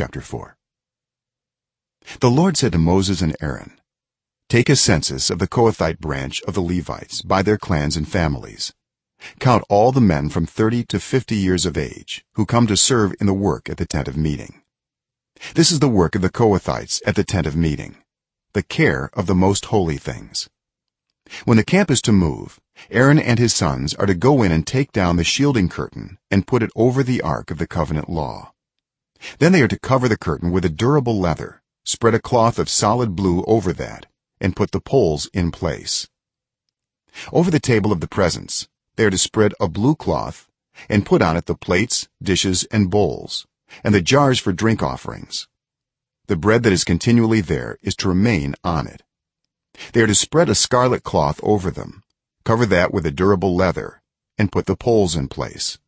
chapter 4 the lord said to moses and aaron take a census of the kohathite branch of the levites by their clans and families. Count all the men from 30 to 50 years of age who come to serve in the work at the tent of meeting. This is the work of the kohathites at the tent of meeting the care of the most holy things. When the camp is to move aaron and his sons are to go in and take down the shielding curtain and put it over the ark of the covenant law then they are to cover the curtain with a durable leather spread a cloth of solid blue over that and put the poles in place. Over the table of the presence they are to spread a blue cloth and put on it the plates dishes and bowls and the jars for drink offerings. The bread that is continually there is to remain on it. They are to spread a scarlet cloth over them cover that with a durable leather and put the poles in place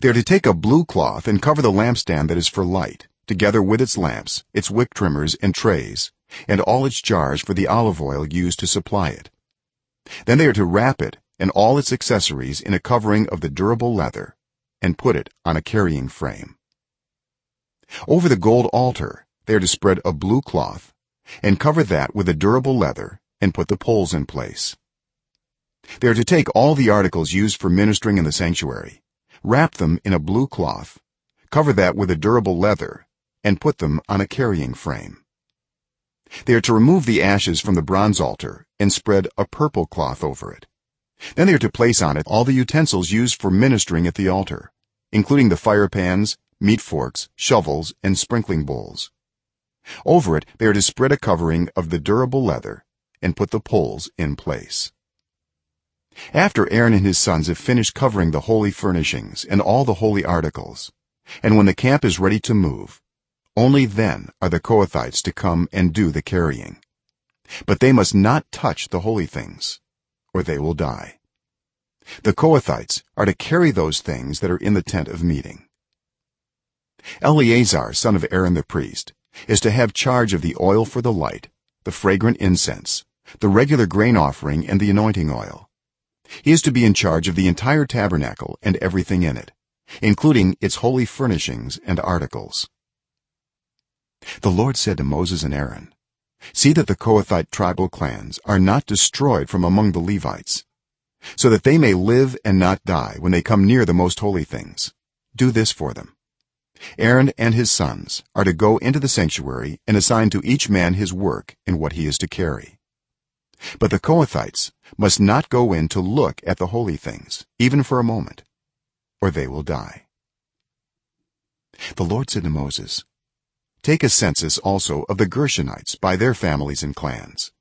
they are to take a blue cloth and cover the lampstand that is for light together with its lamps its wick trimmers and trays and all its jars for the olive oil used to supply it. Then they are to wrap it and all its accessories in a covering of the durable leather and put it on a carrying frame. Over the gold altar they are to spread a blue cloth and cover that with a durable leather and put the poles in place. They are to take all the articles used for ministering in the sanctuary wrap them in a blue cloth. Cover that with a durable leather and put them on a carrying frame. They are to remove the ashes from the bronze altar and spread a purple cloth over it. Then they are to place on it all the utensils used for ministering at the altar including the fire pans meat forks shovels and sprinkling bowls. Over it they are to spread a covering of the durable leather and put the poles in place after aaron and his sons have finished covering the holy furnishings and all the holy articles and when the camp is ready to move only then are the kohathites to come and do the carrying. But they must not touch the holy things or they will die. The kohathites are to carry those things that are in the tent of meeting. Eleazar son of aaron the priest is to have charge of the oil for the light the fragrant incense the regular grain offering and the anointing oil he is to be in charge of the entire tabernacle and everything in it including its holy furnishings and articles. The lord said to moses and aaron see that the kohathite tribal clans are not destroyed from among the levites so that they may live and not die when they come near the most holy things. Do this for them. Aaron and his sons are to go into the sanctuary and assign to each man his work and what he is to carry but the kohathites must not go in to look at the holy things even for a moment or they will die. The lord said to moses take a census also of the gershonites by their families and clans.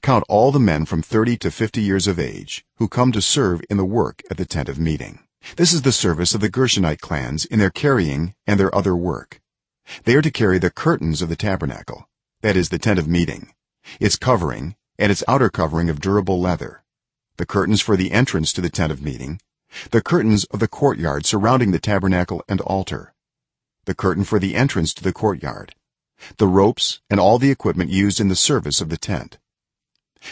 Count all the men from 30 to 50 years of age who come to serve in the work at the tent of meeting. This is the service of the gershonite clans in their carrying and their other work. They are to carry the curtains of the tabernacle that is the tent of meeting its covering and its outer covering of durable leather. The curtains for the entrance to the tent of meeting the curtains of the courtyard surrounding the tabernacle and altar the curtain for the entrance to the courtyard the ropes and all the equipment used in the service of the tent.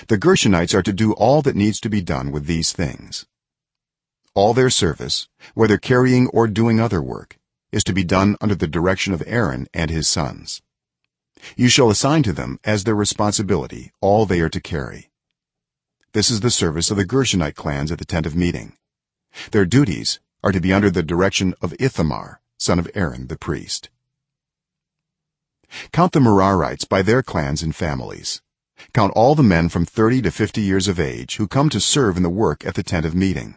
The gershonites are to do all that needs to be done with these things. All their service whether carrying or doing other work is to be done under the direction of Aaron and his sons you shall assign to them as their responsibility all they are to carry. This is the service of the gershonite clans at the tent of meeting. Their duties are to be under the direction of ithamar son of aaron the priest. Count the merarites by their clans and families. Count all the men from 30 to 50 years of age who come to serve in the work at the tent of meeting.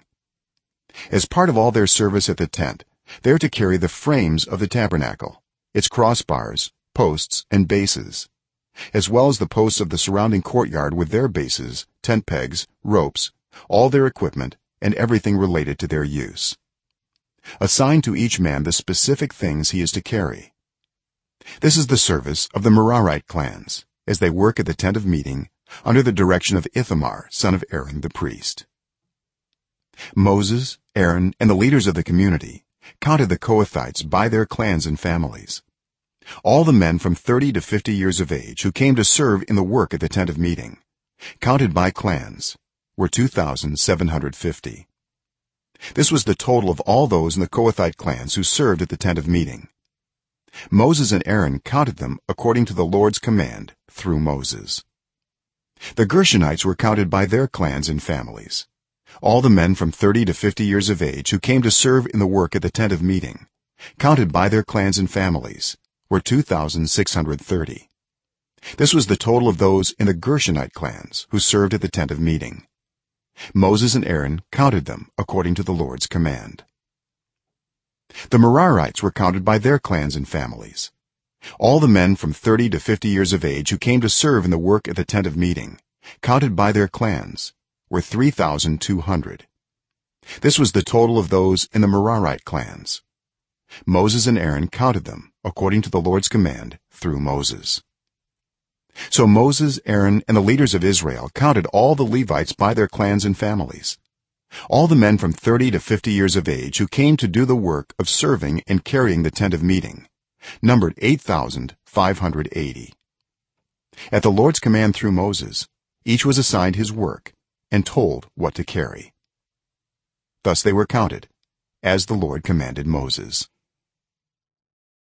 As part of all their service at the tent they are to carry the frames of the tabernacle its crossbars posts and bases as well as the posts of the surrounding courtyard with their bases tent pegs ropes all their equipment and everything related to their use. Assign to each man the specific things he is to carry. This is the service of the merarite clans as they work at the tent of meeting under the direction of ithamar son of aaron the priest. Moses aaron and the leaders of the community counted the kohathites by their clans and families all the men from 30 to 50 years of age who came to serve in the work at the tent of meeting counted by clans were 2750 this was the total of all those in the kohathite clans who served at the tent of meeting. Moses and aaron counted them according to the lord's command through moses. The gershonites were counted by their clans and families. All the men from 30 to 50 years of age who came to serve in the work at the tent of meeting counted by their clans and families were 2630 this was the total of those in the gershonite clans who served at the tent of meeting. Moses and aaron counted them according to the lord's command. The merarites were counted by their clans and families. All the men from 30 to 50 years of age who came to serve in the work at the tent of meeting counted by their clans were 3200 this was the total of those in the merarite clans moses and aaron counted them according to the lord's command through moses. So moses aaron and the leaders of israel counted all the levites by their clans and families. All the men from 30 to 50 years of age who came to do the work of serving and carrying the tent of meeting numbered 8580 at the lord's command through moses each was assigned his work and told what to carry. Thus they were counted as the lord commanded moses